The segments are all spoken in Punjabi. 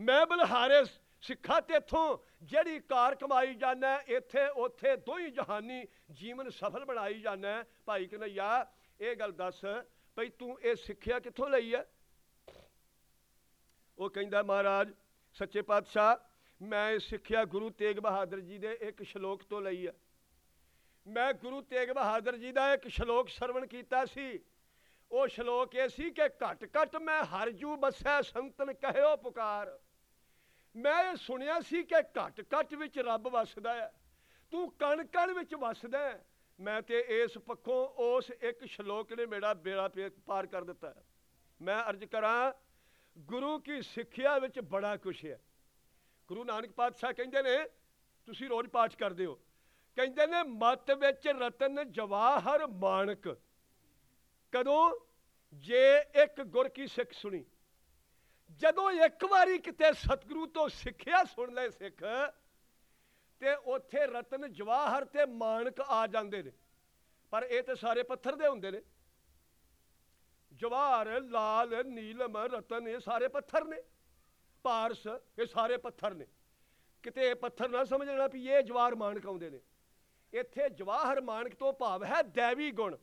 ਮੈਂ ਬਲਹਾਰੇ ਸਿੱਖਾ ਤੇਥੋਂ ਜਿਹੜੀ ਕਾਰ ਕਮਾਈ ਜਾਂਦਾ ਇੱਥੇ, ਉੱਥੇ ਦੋਈ ਜਹਾਨੀ ਜੀਵਨ ਸਫਲ ਬਣਾਈ ਜਾਂਦਾ ਭਾਈ ਕਨਈਆ, ਇਹ ਗੱਲ ਦੱਸ ਭਈ ਤੂੰ ਇਹ ਸਿੱਖਿਆ ਕਿੱਥੋਂ ਲਈ ਹੈ? ਉਹ ਕਹਿੰਦਾ, ਮਹਾਰਾਜ, ਸੱਚੇ ਪਾਤਸ਼ਾਹ, ਮੈਂ ਇਹ ਸਿੱਖਿਆ ਗੁਰੂ ਤੇਗ ਬਹਾਦਰ ਜੀ ਦੇ ਇੱਕ ਸ਼ਲੋਕ ਤੋਂ ਲਈ ਹੈ। ਮੈਂ ਗੁਰੂ ਤੇਗ ਬਹਾਦਰ ਜੀ ਦਾ ਇੱਕ ਸ਼ਲੋਕ ਸਰਵਣ ਕੀਤਾ ਸੀ। ਉਹ ਸ਼ਲੋਕ ਇਹ ਸੀ ਕਿ ਘਟ ਘਟ ਮੈਂ ਹਰਜੂ ਬਸੈ ਸੰਤਨ ਕਹਿਓ ਪੁਕਾਰ। ਮੈਂ ਇਹ ਸੁਣਿਆ ਸੀ ਕਿ ਘਟ ਘਟ ਵਿੱਚ ਰੱਬ ਵੱਸਦਾ ਹੈ। ਤੂੰ ਕਣ ਕਣ ਵਿੱਚ ਵੱਸਦਾ ਹੈ। ਮੈਂ ਤੇ ਇਸ ਪੱਖੋਂ ਉਸ ਇੱਕ ਸ਼ਲੋਕ ਨੇ ਮੇਰਾ ਬੇੜਾ ਪੇ- ਪਾਰ ਕਰ ਦਿੱਤਾ ਮੈਂ ਅਰਜ ਕਰਾਂ, ਗੁਰੂ ਕੀ ਸਿੱਖਿਆ ਵਿੱਚ ਬੜਾ ਕੁਛ ਹੈ। ਗੁਰੂ ਨਾਨਕ ਪਾਤਸ਼ਾਹ ਕਹਿੰਦੇ ਨੇ, ਤੁਸੀਂ ਰੋਜ਼ ਪਾਠ ਕਰਦੇ ਹੋ। ਕਹਿੰਦੇ ਨੇ, ਮਤ ਵਿੱਚ ਰਤਨ ਜਵਾਹਰ ਮਾਣਕ। ਕਦੋਂ? ਜੇ ਇੱਕ ਗੁਰ ਕੀ ਸਿੱਖ ਸੁਣੀ। ਜਦੋਂ ਇੱਕ ਵਾਰੀ ਕਿਤੇ ਸਤਿਗੁਰੂ ਤੋਂ ਸਿੱਖਿਆ ਸੁਣ ਲੈ ਸਿੱਖ, ਤੇ ਉੱਥੇ ਰਤਨ ਜਵਾਹਰ ਤੇ ਮਾਨਕ ਆ ਜਾਂਦੇ ਨੇ। ਪਰ ਇਹ ਤੇ ਸਾਰੇ ਪੱਥਰ ਦੇ ਹੁੰਦੇ ਨੇ। ਜਵਾਹਰ, ਲਾਲ, ਨੀਲਮ, ਰਤਨ, ਇਹ ਸਾਰੇ ਪੱਥਰ ਨੇ। ਪਾਰਸ, ਇਹ ਸਾਰੇ ਪੱਥਰ ਨੇ। ਕਿਤੇ ਇਹ ਪੱਥਰ ਨਾ ਸਮਝਣਾ ਵੀ ਇਹ ਜਵਾਹਰ, ਮਾਨਕ ਆਉਂਦੇ ਨੇ। ਇੱਥੇ ਜਵਾਹਰ, ਮਾਨਕ ਤੋਂ ਭਾਵ ਹੈ ਦੇਵੀ ਗੁਣ।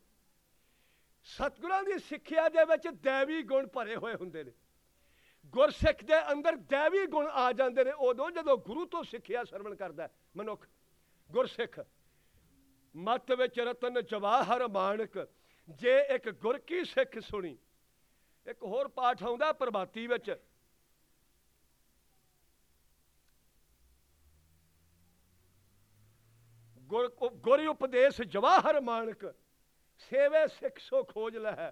ਸਤਿਗੁਰਾਂ ਦੀ ਸਿੱਖਿਆ ਦੇ ਵਿੱਚ ਦੇਵੀ ਗੁਣ ਭਰੇ ਹੋਏ ਹੁੰਦੇ ਨੇ। ਗੁਰਸਿੱਖ ਦੇ ਅੰਦਰ ਦੇਵੀ ਗੁਣ ਆ ਜਾਂਦੇ ਨੇ, ਉਦੋਂ ਜਦੋਂ ਗੁਰੂ ਤੋਂ ਸਿੱਖਿਆ ਸਰਵਣ ਕਰਦਾ ਮਨੁੱਖ, ਗੁਰਸਿੱਖ, ਮਤ ਵਿੱਚ ਰਤਨ ਜਵਾਹਰ ਮਾਨਕ ਜੇ ਇੱਕ ਗੁਰ ਕੀ ਸਿੱਖ ਸੁਣੀ, ਇੱਕ ਹੋਰ ਪਾਠ ਆਉਂਦਾ ਪ੍ਰਭਾਤੀ ਵਿੱਚ, ਗੁਰ ਗੁਰ ਉਪਦੇਸ਼ ਜਵਾਹਰ ਮਾਣਕ, ਸੇਵੇ ਸਿੱਖ ਸੋ ਖੋਜ ਲਹਿ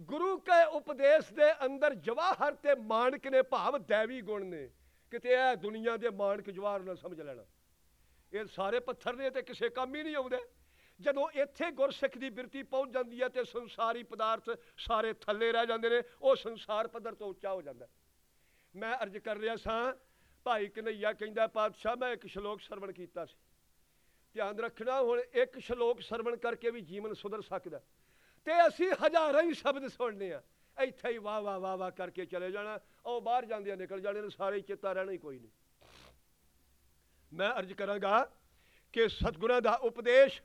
ਗੁਰੂ ਕੇ ਉਪਦੇਸ਼ ਦੇ ਅੰਦਰ ਜਵਾਹਰ ਤੇ ਮਾਣਕ ਨੇ ਭਾਵ ਦੇਵੀ ਗੁਣ ਨੇ। ਕਿਤੇ ਇਹ ਦੁਨੀਆ ਦੇ ਮਾਨਕ ਜਵਾਹਰ ਨਾ ਸਮਝ ਲੈਣਾ। ਇਹ ਸਾਰੇ ਪੱਥਰ ਨੇ ਤੇ ਕਿਸੇ ਕੰਮ ਹੀ ਨਹੀਂ ਆਉਂਦੇ। ਜਦੋਂ ਇੱਥੇ ਗੁਰਸਿੱਖ ਦੀ ਬਿਰਤੀ ਪਹੁੰਚ ਜਾਂਦੀ ਹੈ ਤੇ ਸੰਸਾਰੀ ਪਦਾਰਥ ਸਾਰੇ ਥੱਲੇ ਰਹਿ ਜਾਂਦੇ ਨੇ, ਉਹ ਸੰਸਾਰ ਪੱਧਰ ਤੋਂ ਉੱਚਾ ਹੋ ਜਾਂਦਾ। ਮੈਂ ਅਰਜ ਕਰ ਰਿਹਾ ਸਾਂ, ਭਾਈ ਕਨਈਆ ਕਹਿੰਦਾ, ਪਾਤਸ਼ਾਹ, ਮੈਂ ਇੱਕ ਸ਼ਲੋਕ ਸਰਵਣ ਕੀਤਾ ਸੀ। ਧਿਆਨ ਰੱਖਣਾ, ਹੁਣ ਇੱਕ ਸ਼ਲੋਕ ਸਰਵਣ ਕਰਕੇ ਵੀ ਜੀਵਨ ਸੁਧਰ ਸਕਦਾ। ਤੇ ਅਸੀਂ ਹਜ਼ਾਰਾਂ ਹੀ ਸ਼ਬਦ ਸੁਣਨੇ ਆ। ਇੱਥੇ ਹੀ ਵਾਹ ਵਾਹ ਵਾਹ ਵਾਹ ਕਰਕੇ ਚਲੇ ਜਾਣਾ। ਉਹ ਬਾਹਰ ਜਾਂਦੇ ਨਿਕਲ ਜਾਣੇ ਨੇ, ਸਾਰੇ ਹੀ ਚੇਤਾ ਰਹਿਣਾ ਹੀ ਕੋਈ ਨਹੀਂ। ਮੈਂ ਅਰਜ ਕਰਾਂਗਾ ਕਿ ਸਤਿਗੁਰਾਂ ਦਾ ਉਪਦੇਸ਼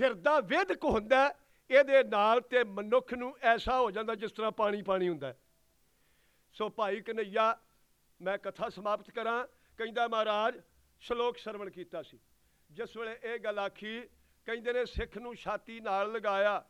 ਹਿਰਦਾ ਵੇਦਕ ਹੁੰਦਾ ਇਹਦੇ ਨਾਲ ਤੇ ਮਨੁੱਖ ਨੂੰ ਐਸਾ ਹੋ ਜਾਂਦਾ ਜਿਸ ਤਰ੍ਹਾਂ ਪਾਣੀ ਪਾਣੀ ਹੁੰਦਾ ਸੋ ਭਾਈ ਕਨਈਆ, ਮੈਂ ਕਥਾ ਸਮਾਪਤ ਕਰਾਂ। ਕਹਿੰਦਾ ਮਹਾਰਾਜ, ਸ਼ਲੋਕ ਸਰਵਣ ਕੀਤਾ ਸੀ। ਜਿਸ ਵੇਲੇ ਇਹ ਗੱਲ ਆਖੀ, ਕਹਿੰਦੇ ਨੇ ਸਿੱਖ ਨੂੰ ਛਾਤੀ ਨਾਲ ਲਗਾਇਆ।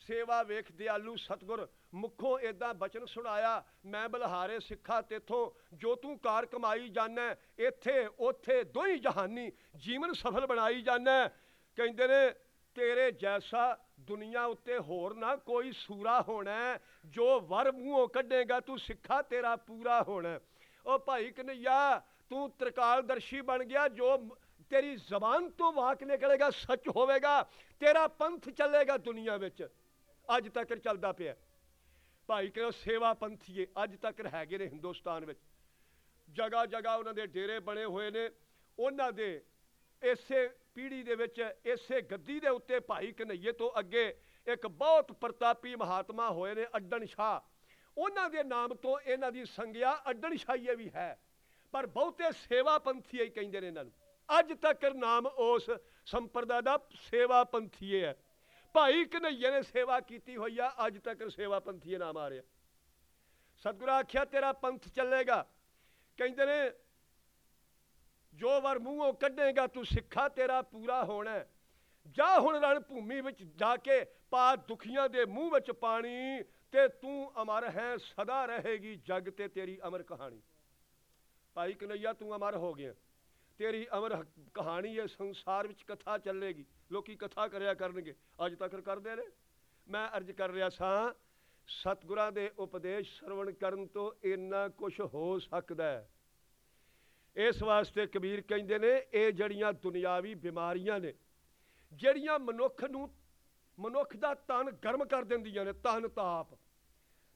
ਸੇਵਾ ਵੇਖ ਦਿਆਲੂ ਸਤਗੁਰ, ਮੁਖੋਂ ਏਦਾਂ ਬਚਨ ਸੁਣਾਇਆ, ਮੈਂ ਬਲਹਾਰੇ ਸਿੱਖਾ ਤੇਥੋਂ, ਜੋ ਤੂੰ ਕਾਰ ਕਮਾਈ ਜਾਣੈ ਇੱਥੇ ਉੱਥੇ ਦੋਈ ਜਹਾਨੀ, ਜੀਵਨ ਸਫਲ ਬਣਾਈ ਜਾਣੈ। ਕਹਿੰਦੇ ਨੇ, ਤੇਰੇ ਜੈਸਾ ਦੁਨੀਆ ਉੱਤੇ ਹੋਰ ਨਾ ਕੋਈ ਸੂਰਾ ਹੋਣਾ, ਜੋ ਵਰ ਮੂੰਹੋਂ ਕੱਢੇਗਾ, ਤੂੰ ਸਿੱਖਾ ਤੇਰਾ ਪੂਰਾ ਹੋਣਾ। ਉਹ ਭਾਈ ਕਨਈਆ, ਤੂੰ ਤ੍ਰਿਕਾਲਦਰਸ਼ੀ ਬਣ ਗਿਆ, ਜੋ ਤੇਰੀ ਜ਼ਬਾਨ ਤੋਂ ਵਾਕ ਨਿਕਲੇਗਾ, ਸੱਚ ਹੋਵੇਗਾ, ਤੇਰਾ ਪੰਥ ਚੱਲੇਗਾ ਦੁਨੀਆ ਵਿੱਚ। ਅੱਜ ਤੱਕ ਚੱਲਦਾ ਪਿਆ ਭਾਈ ਕਹਿੰਦਾ ਸੇਵਾ ਪੰਥੀਏ, ਅੱਜ ਤੱਕ ਹੈਗੇ ਨੇ ਹਿੰਦੁਸਤਾਨ ਵਿੱਚ। ਜਗ੍ਹਾ ਜਗ੍ਹਾ ਉਹਨਾਂ ਦੇ ਡੇਰੇ ਬਣੇ ਹੋਏ ਨੇ। ਉਹਨਾਂ ਦੇ ਇਸੇ ਪੀੜ੍ਹੀ ਦੇ ਵਿੱਚ, ਇਸੇ ਗੱਦੀ ਦੇ ਉੱਤੇ ਭਾਈ ਕਨਈਏ ਤੋਂ ਅੱਗੇ ਇੱਕ ਬਹੁਤ ਪ੍ਰਤਾਪੀ ਮਹਾਤਮਾ ਹੋਏ ਨੇ, ਅੱਡਣ ਸ਼ਾਹ। ਉਹਨਾਂ ਦੇ ਨਾਮ ਤੋਂ ਇਹਨਾਂ ਦੀ ਸੰਗਿਆ ਅੱਡਣ ਸ਼ਾਹੀਏ ਵੀ ਹੈ। ਪਰ ਬਹੁਤੇ ਸੇਵਾ ਪੰਥੀਏ ਹੀ ਕਹਿੰਦੇ ਨੇ ਇਹਨਾਂ ਨੂੰ। ਅੱਜ ਤੱਕ ਨਾਮ ਉਸ ਸੰਪਰਦਾ ਦਾ ਸੇਵਾ ਪੰਥੀਏ ਹੈ। ਭਾਈ ਕਨਈਏ ਨੇ ਸੇਵਾ ਕੀਤੀ ਹੋਈ ਆ, ਅੱਜ ਤੱਕ ਸੇਵਾ ਪੰਥੀਏ ਨਾਮ ਆ ਰਿਹਾ ਸਤਿਗੁਰੂ ਆਖਿਆ, ਤੇਰਾ ਪੰਥ ਚੱਲੇਗਾ। ਕਹਿੰਦੇ ਨੇ, ਜੋ ਵਰ ਮੂੰਹੋਂ ਕੱਢੇਗਾ, ਤੂੰ ਸਿੱਖਾ, ਤੇਰਾ ਪੂਰਾ ਹੋਣਾ ਹੈ। ਜਾ ਹੁਣ ਰਣ ਭੂਮੀ ਵਿੱਚ ਜਾ ਕੇ ਪਾ ਦੁਖੀਆਂ ਦੇ ਮੂੰਹ ਵਿੱਚ ਪਾਣੀ, ਤੇ ਤੂੰ ਅਮਰ ਹੈ, ਸਦਾ ਰਹੇਗੀ ਜਗ ਤੇ ਤੇਰੀ ਅਮਰ ਕਹਾਣੀ। ਭਾਈ ਕਨਈਆ ਤੂੰ ਅਮਰ ਹੋ ਗਿਆ। ਤੇਰੀ ਅਮਰ ਕਹਾਣੀ ਹੈ, ਸੰਸਾਰ ਵਿੱਚ ਕਥਾ ਚੱਲੇਗੀ। ਲੋਕੀ ਕਥਾ ਕਰਿਆ ਕਰਨਗੇ। ਅੱਜ ਤੱਕ ਕਰਦੇ ਨੇ। ਮੈਂ ਅਰਜ ਕਰ ਰਿਹਾ ਸਾਂ, ਸਤਿਗੁਰਾਂ ਦੇ ਉਪਦੇਸ਼ ਸਰਵਣ ਕਰਨ ਤੋਂ ਇੰਨਾ ਕੁਝ ਹੋ ਸਕਦਾ ਹੈ। ਇਸ ਵਾਸਤੇ ਕਬੀਰ ਕਹਿੰਦੇ ਨੇ, ਇਹ ਜਿਹੜੀਆਂ ਦੁਨਿਆਵੀ ਬਿਮਾਰੀਆਂ ਨੇ, ਜਿਹੜੀਆਂ ਮਨੁੱਖ ਨੂੰ, ਮਨੁੱਖ ਦਾ ਤਨ ਗਰਮ ਕਰ ਦਿੰਦੀਆਂ ਨੇ, ਤਨ ਤਾਪ।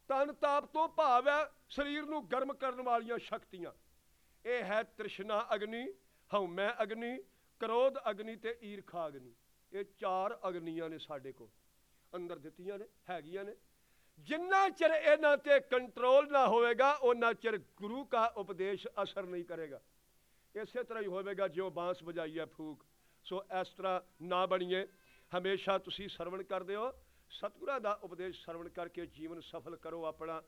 ਤਨ ਤਾਪ ਤੋਂ ਭਾਵ ਹੈ, ਸਰੀਰ ਨੂੰ ਗਰਮ ਕਰਨ ਵਾਲੀਆਂ ਸ਼ਕਤੀਆਂ। ਇਹ ਹੈ ਤ੍ਰਿਸ਼ਨਾ ਅਗਨੀ ਹਉਮੈ ਅਗਨੀ, ਕ੍ਰੋਧ ਅਗਨੀ ਤੇ ਈਰਖਾ ਅਗਨੀ ਇਹ ਚਾਰ ਅਗਨੀਆਂ ਨੇ ਸਾਡੇ ਕੋਲ। ਅੰਦਰ ਦਿੱਤੀਆਂ ਨੇ, ਹੈਗੀਆਂ ਨੇ। ਜਿੰਨਾ ਚਿਰ ਇਹਨਾਂ ਤੇ ਕੰਟਰੋਲ ਨਾ ਹੋਵੇਗਾ ਉਹਨਾਂ ਚਿਰ ਗੁਰੂ ਦਾ ਉਪਦੇਸ਼ ਅਸਰ ਨਹੀਂ ਕਰੇਗਾ। ਇਸੇ ਤਰ੍ਹਾਂ ਹੀ ਹੋਵੇਗਾ ਜਿਉਂ ਬਾਂਸ ਵਜਾਈ ਹੈ ਫੂਕ। ਸੋ ਇਸ ਤਰ੍ਹਾਂ ਨਾ ਬਣੀਏ। ਹਮੇਸ਼ਾ ਤੁਸੀਂ ਸਰਵਣ ਕਰਦੇ ਹੋ। ਸਤਿਗੁਰਾਂ ਦਾ ਉਪਦੇਸ਼ ਸਰਵਣ ਕਰਕੇ ਜੀਵਨ ਸਫਲ ਕਰੋ ਆਪਣਾ।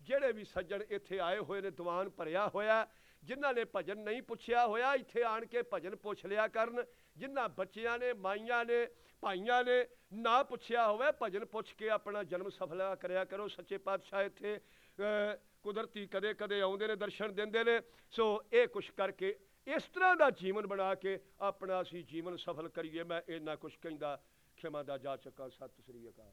ਜਿਹੜੇ ਵੀ ਸੱਜਣ ਇੱਥੇ ਆਏ ਹੋਏ ਨੇ, ਦੀਵਾਨ ਭਰਿਆ ਹੋਇਆ ਜਿਨ੍ਹਾਂ ਨੇ ਭਜਨ ਨਹੀਂ ਪੁੱਛਿਆ ਹੋਇਆ, ਇੱਥੇ ਆਣ ਕੇ ਭਜਨ ਪੁੱਛ ਲਿਆ ਕਰਨ। ਜਿਨ੍ਹਾਂ ਬੱਚਿਆਂ ਨੇ, ਮਾਈਆਂ ਨੇ, ਭਾਈਆਂ ਨੇ ਨਾ ਪੁੱਛਿਆ ਹੋਵੇ, ਭਜਨ ਪੁੱਛ ਕੇ ਆਪਣਾ ਜਨਮ ਸਫਲਾ ਕਰਿਆ ਕਰੋ। ਸੱਚੇ ਪਾਤਸ਼ਾਹ ਇੱਥੇ ਕੁਦਰਤੀ ਕਦੇ ਕਦੇ ਆਉਂਦੇ ਨੇ, ਦਰਸ਼ਨ ਦਿੰਦੇ ਨੇ। ਸੋ ਇਹ ਕੁਛ ਕਰਕੇ, ਇਸ ਤਰ੍ਹਾਂ ਦਾ ਜੀਵਨ ਬਣਾ ਕੇ ਆਪਣਾ ਅਸੀਂ ਜੀਵਨ ਸਫਲ ਕਰੀਏ। ਮੈਂ ਇੰਨਾ ਕੁਛ ਕਹਿੰਦਾ। ਖਿਮਾ ਦਾ ਜਾ ਚੱਕਾ। ਸਤਿ ਸ੍ਰੀ ਅਕਾਲ।